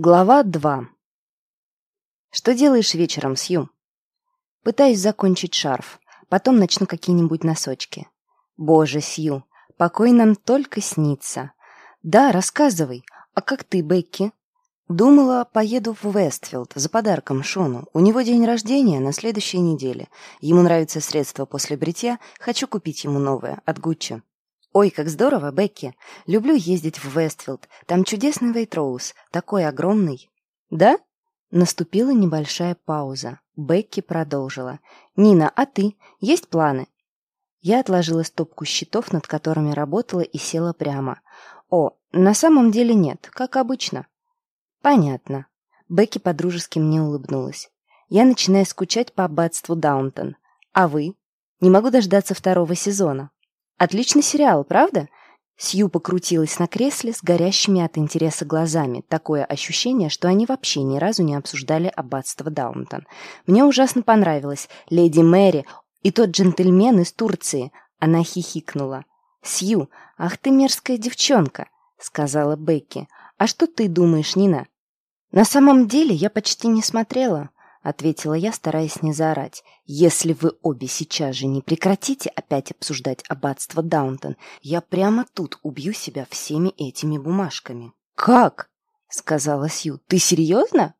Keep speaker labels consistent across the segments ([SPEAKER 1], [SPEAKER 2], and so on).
[SPEAKER 1] Глава 2. Что делаешь вечером, Сью? Пытаюсь закончить шарф, потом начну какие-нибудь носочки. Боже, Сью, покой нам только снится. Да, рассказывай. А как ты, Бекки? Думала, поеду в Вестфилд за подарком Шону. У него день рождения на следующей неделе. Ему нравится средство после бритья, хочу купить ему новое от Гуччи. «Ой, как здорово, Бекки! Люблю ездить в Вестфилд. Там чудесный Вейтроуз, такой огромный». «Да?» Наступила небольшая пауза. Бекки продолжила. «Нина, а ты? Есть планы?» Я отложила стопку счетов, над которыми работала, и села прямо. «О, на самом деле нет, как обычно». «Понятно». Бекки по-дружески мне улыбнулась. «Я начинаю скучать по аббатству Даунтон. А вы? Не могу дождаться второго сезона». Отличный сериал, правда? Сью покрутилась на кресле с горящими от интереса глазами. Такое ощущение, что они вообще ни разу не обсуждали аббатство Даунтон. Мне ужасно понравилось. Леди Мэри и тот джентльмен из Турции. Она хихикнула. «Сью, ах ты мерзкая девчонка», — сказала Бекки. «А что ты думаешь, Нина?» «На самом деле я почти не смотрела. — ответила я, стараясь не заорать. «Если вы обе сейчас же не прекратите опять обсуждать аббатство Даунтон, я прямо тут убью себя всеми этими бумажками». «Как?» — сказала Сью. «Ты серьезно?»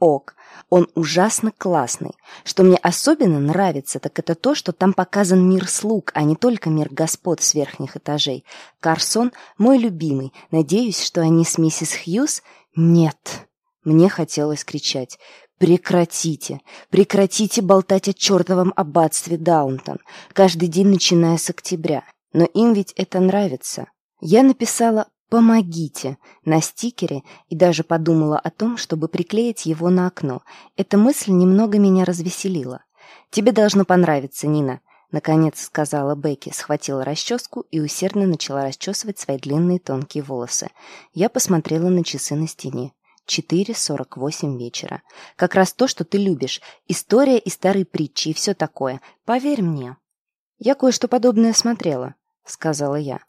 [SPEAKER 1] «Ок, он ужасно классный. Что мне особенно нравится, так это то, что там показан мир слуг, а не только мир господ с верхних этажей. Карсон — мой любимый. Надеюсь, что они с миссис Хьюз...» «Нет!» Мне хотелось кричать. Прекратите, прекратите болтать о чертовом аббатстве Даунтон, каждый день начиная с октября. Но им ведь это нравится. Я написала «помогите» на стикере и даже подумала о том, чтобы приклеить его на окно. Эта мысль немного меня развеселила. «Тебе должно понравиться, Нина», — наконец сказала Бекки, схватила расческу и усердно начала расчесывать свои длинные тонкие волосы. Я посмотрела на часы на стене. 4.48 вечера. Как раз то, что ты любишь. История и старые притчи и все такое. Поверь мне. Я кое-что подобное смотрела, сказала я.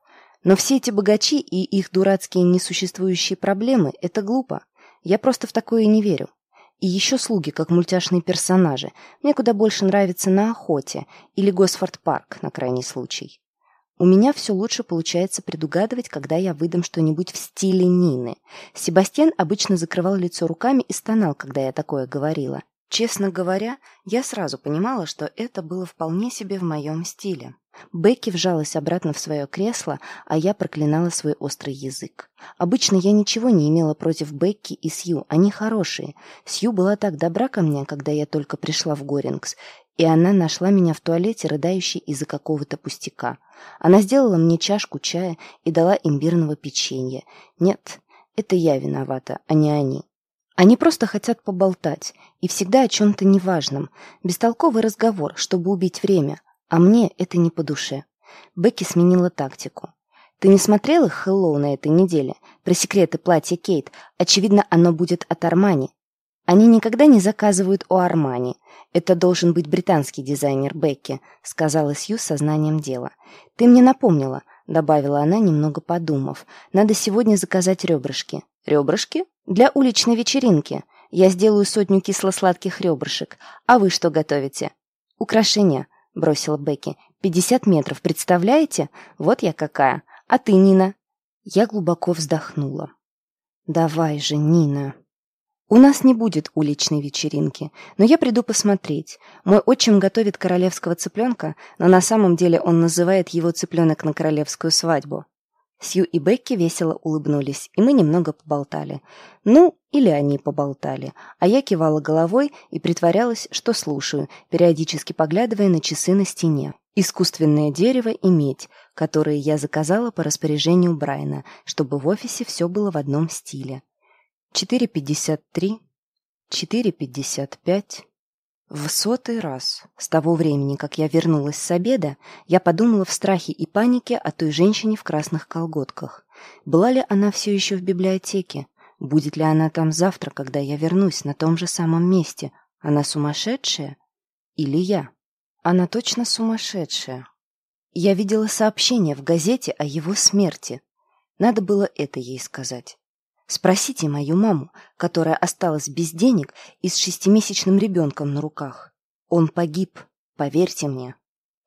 [SPEAKER 1] Но все эти богачи и их дурацкие несуществующие проблемы — это глупо. Я просто в такое не верю. И еще слуги, как мультяшные персонажи. Мне куда больше нравится на охоте или Госфорд Парк, на крайний случай. У меня все лучше получается предугадывать, когда я выдам что-нибудь в стиле Нины. Себастьян обычно закрывал лицо руками и стонал, когда я такое говорила. Честно говоря, я сразу понимала, что это было вполне себе в моем стиле. Бекки вжалась обратно в свое кресло, а я проклинала свой острый язык. Обычно я ничего не имела против Бекки и Сью, они хорошие. Сью была так добра ко мне, когда я только пришла в Горингс, и она нашла меня в туалете, рыдающей из-за какого-то пустяка. Она сделала мне чашку чая и дала имбирного печенья. Нет, это я виновата, а не они. Они просто хотят поболтать, и всегда о чем-то неважном. Бестолковый разговор, чтобы убить время. А мне это не по душе. Бекки сменила тактику. «Ты не смотрела «Хэллоу» на этой неделе? Про секреты платья Кейт. Очевидно, оно будет от Армани. Они никогда не заказывают у Армани. Это должен быть британский дизайнер Бекки», — сказала Сью с сознанием дела. «Ты мне напомнила», — добавила она, немного подумав. «Надо сегодня заказать ребрышки». «Ребрышки? Для уличной вечеринки. Я сделаю сотню кисло-сладких ребрышек. А вы что готовите?» «Украшения», — бросила Бекки. «Пятьдесят метров, представляете? Вот я какая. А ты, Нина?» Я глубоко вздохнула. «Давай же, Нина». «У нас не будет уличной вечеринки, но я приду посмотреть. Мой отчим готовит королевского цыпленка, но на самом деле он называет его цыпленок на королевскую свадьбу. Сью и Бекки весело улыбнулись, и мы немного поболтали. Ну, или они поболтали. А я кивала головой и притворялась, что слушаю, периодически поглядывая на часы на стене. Искусственное дерево и медь, которые я заказала по распоряжению Брайана, чтобы в офисе все было в одном стиле. 4.53, 4.55... В сотый раз с того времени, как я вернулась с обеда, я подумала в страхе и панике о той женщине в красных колготках. Была ли она все еще в библиотеке? Будет ли она там завтра, когда я вернусь на том же самом месте? Она сумасшедшая? Или я? Она точно сумасшедшая. Я видела сообщение в газете о его смерти. Надо было это ей сказать. Спросите мою маму, которая осталась без денег и с шестимесячным ребенком на руках. Он погиб, поверьте мне.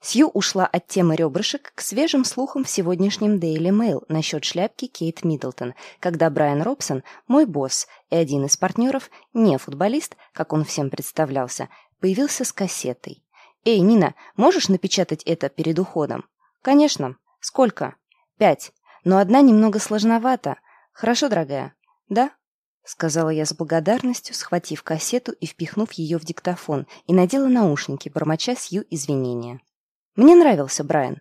[SPEAKER 1] Сью ушла от темы ребрышек к свежим слухам в сегодняшнем Daily Mail насчет шляпки Кейт Миддлтон, когда Брайан Робсон, мой босс и один из партнеров, не футболист, как он всем представлялся, появился с кассетой. «Эй, Нина, можешь напечатать это перед уходом?» «Конечно. Сколько?» «Пять. Но одна немного сложновата. Хорошо, дорогая?» «Да?» — сказала я с благодарностью, схватив кассету и впихнув ее в диктофон, и надела наушники, бормоча Сью извинения. Мне нравился Брайан,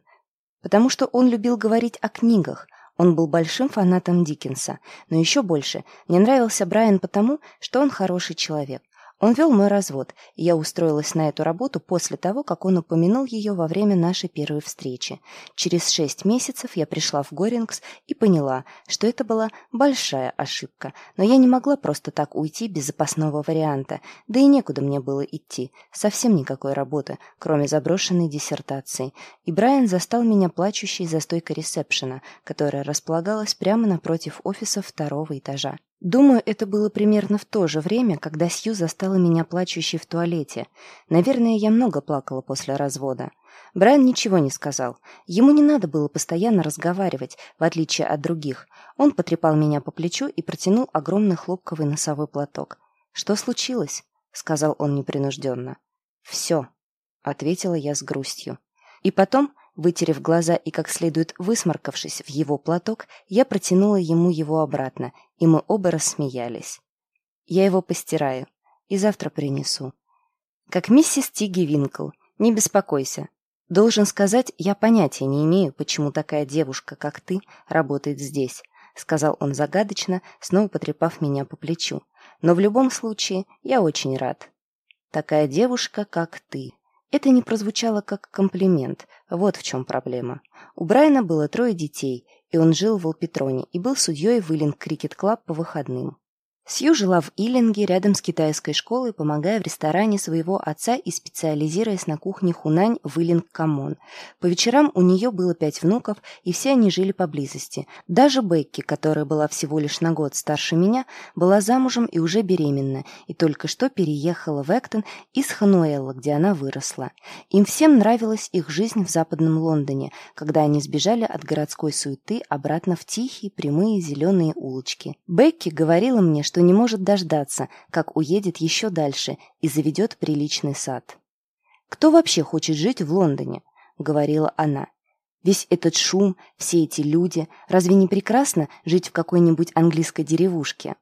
[SPEAKER 1] потому что он любил говорить о книгах, он был большим фанатом Диккенса, но еще больше мне нравился Брайан потому, что он хороший человек. Он вел мой развод, и я устроилась на эту работу после того, как он упомянул ее во время нашей первой встречи. Через шесть месяцев я пришла в Горингс и поняла, что это была большая ошибка, но я не могла просто так уйти без запасного варианта, да и некуда мне было идти, совсем никакой работы, кроме заброшенной диссертации. И Брайан застал меня плачущей за стойкой ресепшена, которая располагалась прямо напротив офиса второго этажа. Думаю, это было примерно в то же время, когда Сью застала меня плачущей в туалете. Наверное, я много плакала после развода. Брайан ничего не сказал. Ему не надо было постоянно разговаривать, в отличие от других. Он потрепал меня по плечу и протянул огромный хлопковый носовой платок. «Что случилось?» — сказал он непринужденно. «Все», — ответила я с грустью. И потом Вытерев глаза и как следует высморкавшись в его платок, я протянула ему его обратно, и мы оба рассмеялись. Я его постираю и завтра принесу. Как миссис Тиги Винкл, не беспокойся. Должен сказать, я понятия не имею, почему такая девушка, как ты, работает здесь, сказал он загадочно, снова потрепав меня по плечу. Но в любом случае, я очень рад. Такая девушка, как ты. Это не прозвучало как комплимент, вот в чем проблема. У Брайана было трое детей, и он жил в Алпетроне и был судьей в Иллинг Крикет Клаб по выходным. Сью жила в Иллинге рядом с китайской школой, помогая в ресторане своего отца и специализируясь на кухне хунань в Иллинг-Коммон. По вечерам у нее было пять внуков, и все они жили поблизости. Даже Бекки, которая была всего лишь на год старше меня, была замужем и уже беременна, и только что переехала в Эктон из Хануэла, где она выросла. Им всем нравилась их жизнь в западном Лондоне, когда они сбежали от городской суеты обратно в тихие, прямые зеленые улочки. Бекки говорила мне, что что не может дождаться, как уедет еще дальше и заведет приличный сад. «Кто вообще хочет жить в Лондоне?» — говорила она. «Весь этот шум, все эти люди, разве не прекрасно жить в какой-нибудь английской деревушке?»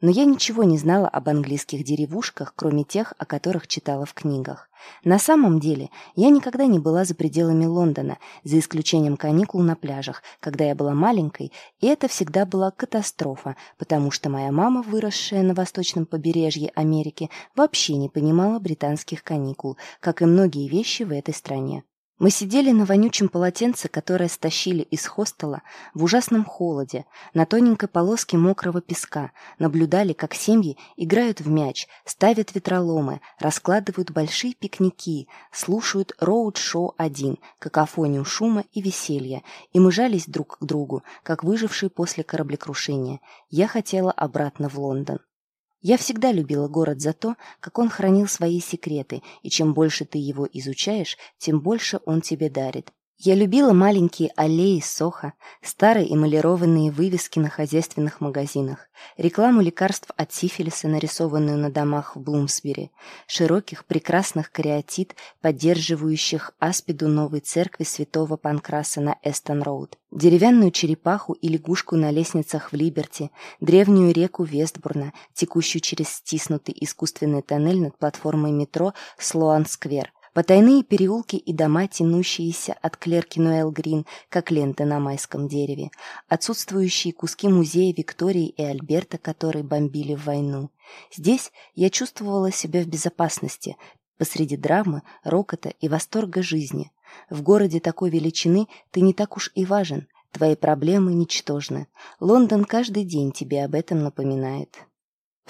[SPEAKER 1] Но я ничего не знала об английских деревушках, кроме тех, о которых читала в книгах. На самом деле, я никогда не была за пределами Лондона, за исключением каникул на пляжах, когда я была маленькой, и это всегда была катастрофа, потому что моя мама, выросшая на восточном побережье Америки, вообще не понимала британских каникул, как и многие вещи в этой стране. Мы сидели на вонючем полотенце, которое стащили из хостела в ужасном холоде, на тоненькой полоске мокрого песка, наблюдали, как семьи играют в мяч, ставят ветроломы, раскладывают большие пикники, слушают роуд-шоу-1, какофонию шума и веселья, и мы жались друг к другу, как выжившие после кораблекрушения. Я хотела обратно в Лондон. Я всегда любила город за то, как он хранил свои секреты, и чем больше ты его изучаешь, тем больше он тебе дарит. Я любила маленькие аллеи Соха, старые эмалированные вывески на хозяйственных магазинах, рекламу лекарств от сифилиса, нарисованную на домах в Блумсбери, широких прекрасных кариатид, поддерживающих аспиду новой церкви святого Панкраса на Эстон-Роуд, деревянную черепаху и лягушку на лестницах в Либерти, древнюю реку Вестбурна, текущую через стиснутый искусственный тоннель над платформой метро Слоан-сквер – Потайные переулки и дома, тянущиеся от Клерки Ноэл Грин, как ленты на майском дереве, отсутствующие куски музея Виктории и Альберта, которые бомбили в войну. Здесь я чувствовала себя в безопасности, посреди драмы, рокота и восторга жизни. В городе такой величины ты не так уж и важен, твои проблемы ничтожны. Лондон каждый день тебе об этом напоминает.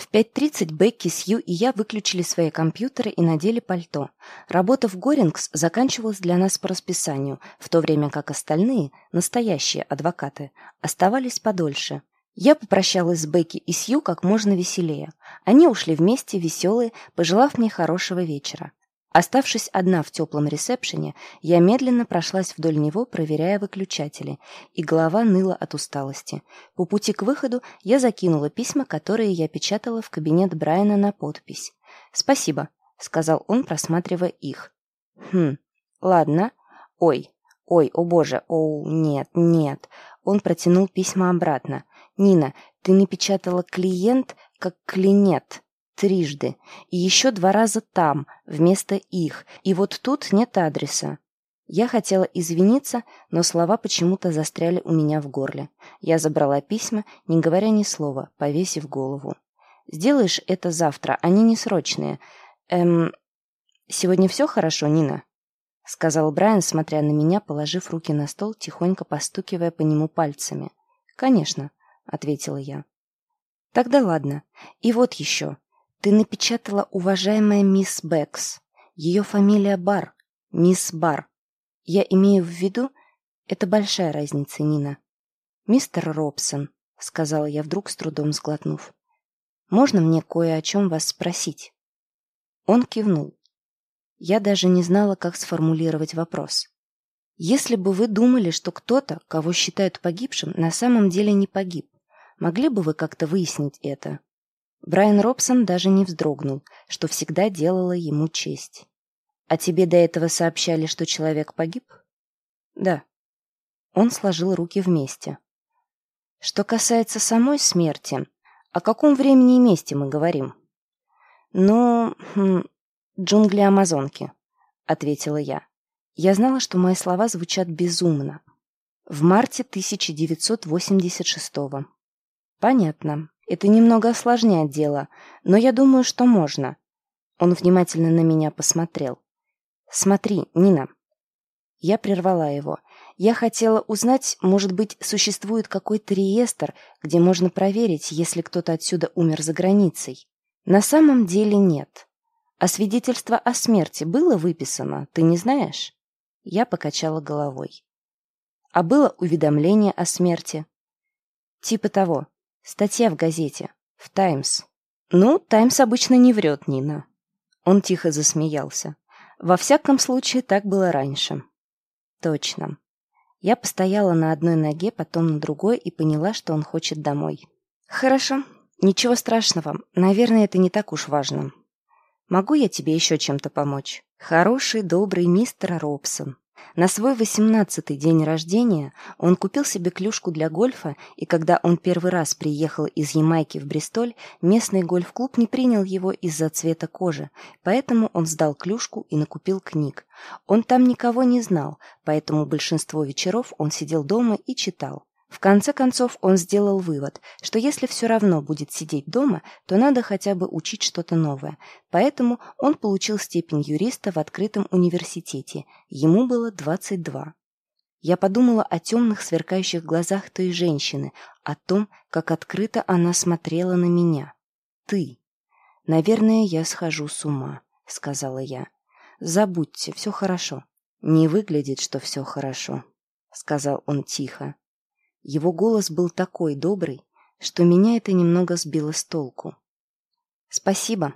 [SPEAKER 1] В 5.30 Бекки, Сью и я выключили свои компьютеры и надели пальто. Работа в Горингс заканчивалась для нас по расписанию, в то время как остальные, настоящие адвокаты, оставались подольше. Я попрощалась с Бекки и Сью как можно веселее. Они ушли вместе, веселые, пожелав мне хорошего вечера. Оставшись одна в теплом ресепшене, я медленно прошлась вдоль него, проверяя выключатели, и голова ныла от усталости. По пути к выходу я закинула письма, которые я печатала в кабинет Брайана на подпись. «Спасибо», — сказал он, просматривая их. «Хм, ладно. Ой, ой, о боже, о, нет, нет». Он протянул письма обратно. «Нина, ты напечатала клиент как клинет» трижды, и еще два раза там, вместо их, и вот тут нет адреса. Я хотела извиниться, но слова почему-то застряли у меня в горле. Я забрала письма, не говоря ни слова, повесив голову. «Сделаешь это завтра, они не срочные. Эм... Сегодня все хорошо, Нина?» — сказал Брайан, смотря на меня, положив руки на стол, тихонько постукивая по нему пальцами. «Конечно», — ответила я. «Тогда ладно. И вот еще. Ты напечатала уважаемая мисс Бэкс. Ее фамилия Бар. Мисс Бар. Я имею в виду... Это большая разница, Нина. Мистер Робсон, сказала я вдруг с трудом сглотнув. Можно мне кое о чем вас спросить? Он кивнул. Я даже не знала, как сформулировать вопрос. Если бы вы думали, что кто-то, кого считают погибшим, на самом деле не погиб, могли бы вы как-то выяснить это? Брайан Робсон даже не вздрогнул, что всегда делало ему честь. «А тебе до этого сообщали, что человек погиб?» «Да». Он сложил руки вместе. «Что касается самой смерти, о каком времени и месте мы говорим?» «Ну, хм, джунгли Амазонки», — ответила я. Я знала, что мои слова звучат безумно. В марте 1986-го. «Понятно. Это немного осложняет дело, но я думаю, что можно. Он внимательно на меня посмотрел. Смотри, Нина. Я прервала его. Я хотела узнать, может быть, существует какой-то реестр, где можно проверить, если кто-то отсюда умер за границей. На самом деле нет. А свидетельство о смерти было выписано, ты не знаешь? Я покачала головой. А было уведомление о смерти? Типа того. Статья в газете. В «Таймс». Ну, «Таймс» обычно не врет, Нина. Он тихо засмеялся. Во всяком случае, так было раньше. Точно. Я постояла на одной ноге, потом на другой и поняла, что он хочет домой. Хорошо. Ничего страшного. Наверное, это не так уж важно. Могу я тебе еще чем-то помочь? Хороший, добрый мистер Робсон. На свой восемнадцатый день рождения он купил себе клюшку для гольфа, и когда он первый раз приехал из Ямайки в Бристоль, местный гольф-клуб не принял его из-за цвета кожи, поэтому он сдал клюшку и накупил книг. Он там никого не знал, поэтому большинство вечеров он сидел дома и читал. В конце концов он сделал вывод, что если все равно будет сидеть дома, то надо хотя бы учить что-то новое. Поэтому он получил степень юриста в открытом университете. Ему было 22. Я подумала о темных сверкающих глазах той женщины, о том, как открыто она смотрела на меня. «Ты». «Наверное, я схожу с ума», — сказала я. «Забудьте, все хорошо». «Не выглядит, что все хорошо», — сказал он тихо. Его голос был такой добрый, что меня это немного сбило с толку. «Спасибо».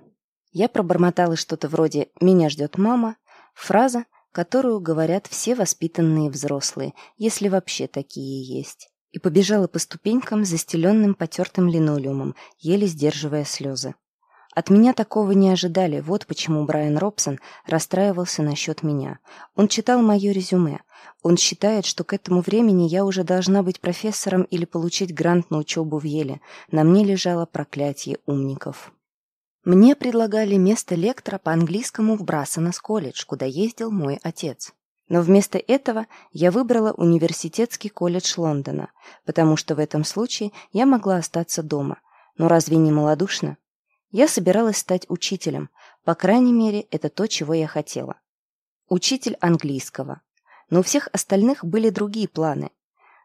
[SPEAKER 1] Я пробормотала что-то вроде «меня ждет мама», фраза, которую говорят все воспитанные взрослые, если вообще такие есть, и побежала по ступенькам, застеленным потертым линолеумом, еле сдерживая слезы. От меня такого не ожидали, вот почему Брайан Робсон расстраивался насчет меня. Он читал мое резюме. Он считает, что к этому времени я уже должна быть профессором или получить грант на учебу в Еле. На мне лежало проклятие умников. Мне предлагали место лектора по английскому в Брассенес колледж, куда ездил мой отец. Но вместо этого я выбрала университетский колледж Лондона, потому что в этом случае я могла остаться дома. Но разве не малодушно? Я собиралась стать учителем, по крайней мере, это то, чего я хотела. Учитель английского. Но у всех остальных были другие планы.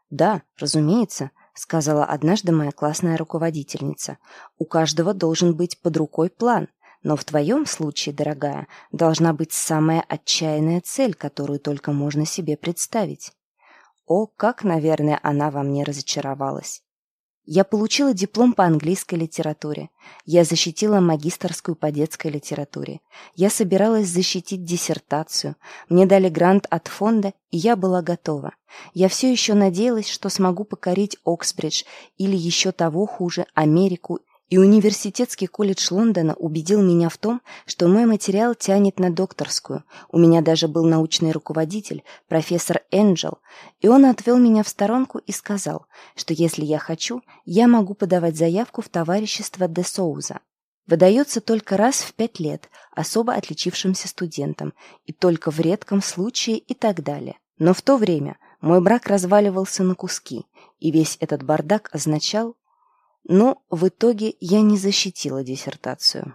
[SPEAKER 1] Да, разумеется, сказала однажды моя классная руководительница. У каждого должен быть под рукой план, но в твоем случае, дорогая, должна быть самая отчаянная цель, которую только можно себе представить. О, как, наверное, она во мне разочаровалась. Я получила диплом по английской литературе. Я защитила магистрскую по детской литературе. Я собиралась защитить диссертацию. Мне дали грант от фонда, и я была готова. Я все еще надеялась, что смогу покорить Оксбридж или еще того хуже, Америку и университетский колледж Лондона убедил меня в том, что мой материал тянет на докторскую. У меня даже был научный руководитель, профессор Энджел, и он отвел меня в сторонку и сказал, что если я хочу, я могу подавать заявку в товарищество де Соуза. Выдается только раз в пять лет особо отличившимся студентам, и только в редком случае и так далее. Но в то время мой брак разваливался на куски, и весь этот бардак означал, но в итоге я не защитила диссертацию.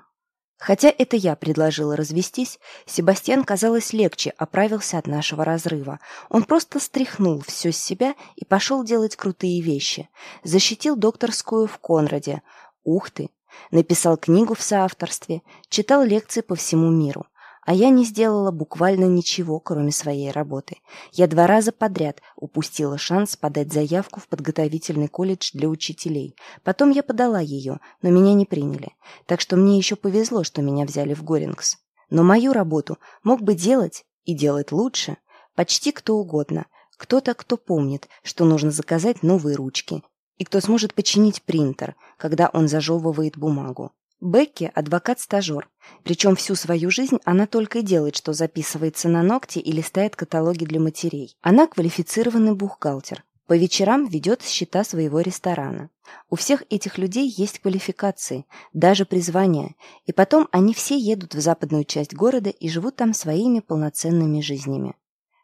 [SPEAKER 1] Хотя это я предложила развестись, Себастьян, казалось, легче оправился от нашего разрыва. Он просто стряхнул все с себя и пошел делать крутые вещи. Защитил докторскую в Конраде. Ух ты! Написал книгу в соавторстве, читал лекции по всему миру. А я не сделала буквально ничего, кроме своей работы. Я два раза подряд упустила шанс подать заявку в подготовительный колледж для учителей. Потом я подала ее, но меня не приняли. Так что мне еще повезло, что меня взяли в Горингс. Но мою работу мог бы делать, и делать лучше, почти кто угодно. Кто-то, кто помнит, что нужно заказать новые ручки, и кто сможет починить принтер, когда он зажевывает бумагу. Бекки – адвокат-стажер. Причем всю свою жизнь она только и делает, что записывается на ногти и листает каталоги для матерей. Она квалифицированный бухгалтер. По вечерам ведет счета своего ресторана. У всех этих людей есть квалификации, даже призвания, и потом они все едут в западную часть города и живут там своими полноценными жизнями.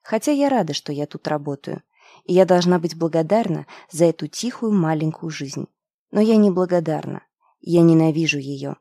[SPEAKER 1] Хотя я рада, что я тут работаю, и я должна быть благодарна за эту тихую маленькую жизнь. Но я не благодарна. Я ненавижу ее.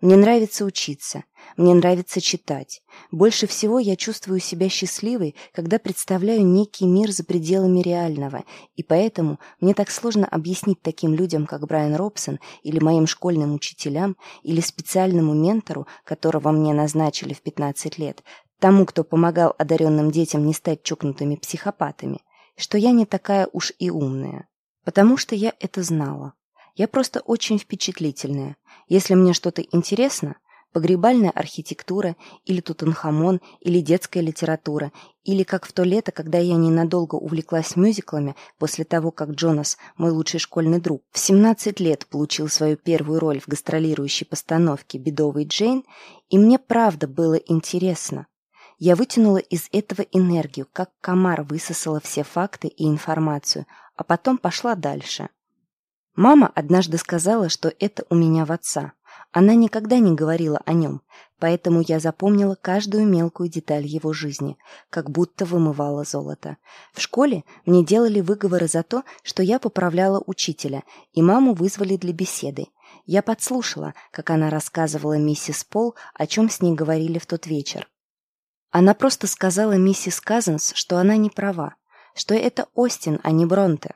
[SPEAKER 1] Мне нравится учиться, мне нравится читать. Больше всего я чувствую себя счастливой, когда представляю некий мир за пределами реального, и поэтому мне так сложно объяснить таким людям, как Брайан Робсон, или моим школьным учителям, или специальному ментору, которого мне назначили в 15 лет, тому, кто помогал одаренным детям не стать чокнутыми психопатами, что я не такая уж и умная. Потому что я это знала. Я просто очень впечатлительная. Если мне что-то интересно, погребальная архитектура, или Тутанхамон, или детская литература, или как в то лето, когда я ненадолго увлеклась мюзиклами после того, как Джонас, мой лучший школьный друг, в 17 лет получил свою первую роль в гастролирующей постановке «Бедовый Джейн», и мне правда было интересно. Я вытянула из этого энергию, как комар высосала все факты и информацию, а потом пошла дальше. Мама однажды сказала, что это у меня в отца. Она никогда не говорила о нем, поэтому я запомнила каждую мелкую деталь его жизни, как будто вымывала золото. В школе мне делали выговоры за то, что я поправляла учителя, и маму вызвали для беседы. Я подслушала, как она рассказывала миссис Пол, о чем с ней говорили в тот вечер. Она просто сказала миссис Казанс, что она не права, что это Остин, а не Бронте.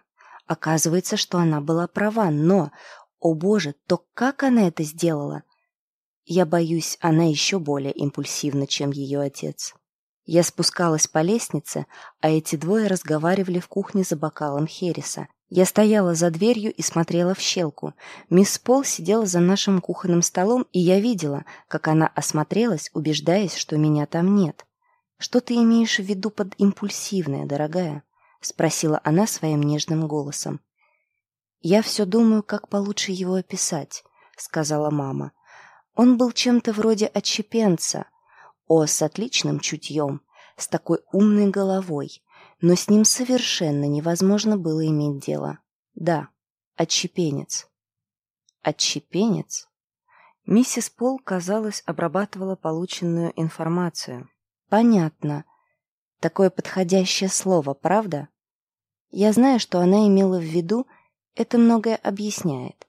[SPEAKER 1] Оказывается, что она была права, но, о боже, то как она это сделала? Я боюсь, она еще более импульсивна, чем ее отец. Я спускалась по лестнице, а эти двое разговаривали в кухне за бокалом Хереса. Я стояла за дверью и смотрела в щелку. Мисс Пол сидела за нашим кухонным столом, и я видела, как она осмотрелась, убеждаясь, что меня там нет. Что ты имеешь в виду под импульсивное, дорогая? — спросила она своим нежным голосом. «Я все думаю, как получше его описать», — сказала мама. «Он был чем-то вроде отщепенца. О, с отличным чутьем, с такой умной головой, но с ним совершенно невозможно было иметь дело. Да, отщепенец». «Отщепенец?» Миссис Пол, казалось, обрабатывала полученную информацию. «Понятно», Такое подходящее слово, правда? Я знаю, что она имела в виду, это многое объясняет.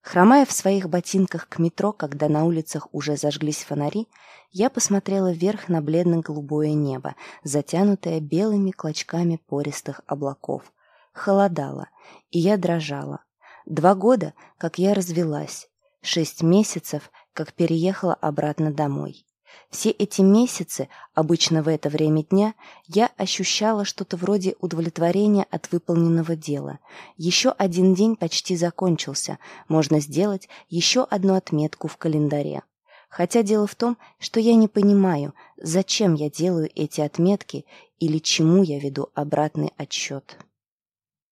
[SPEAKER 1] Хромая в своих ботинках к метро, когда на улицах уже зажглись фонари, я посмотрела вверх на бледно-голубое небо, затянутое белыми клочками пористых облаков. Холодало, и я дрожала. Два года, как я развелась. Шесть месяцев, как переехала обратно домой. Все эти месяцы, обычно в это время дня, я ощущала что-то вроде удовлетворения от выполненного дела. Еще один день почти закончился, можно сделать еще одну отметку в календаре. Хотя дело в том, что я не понимаю, зачем я делаю эти отметки или чему я веду обратный отсчет.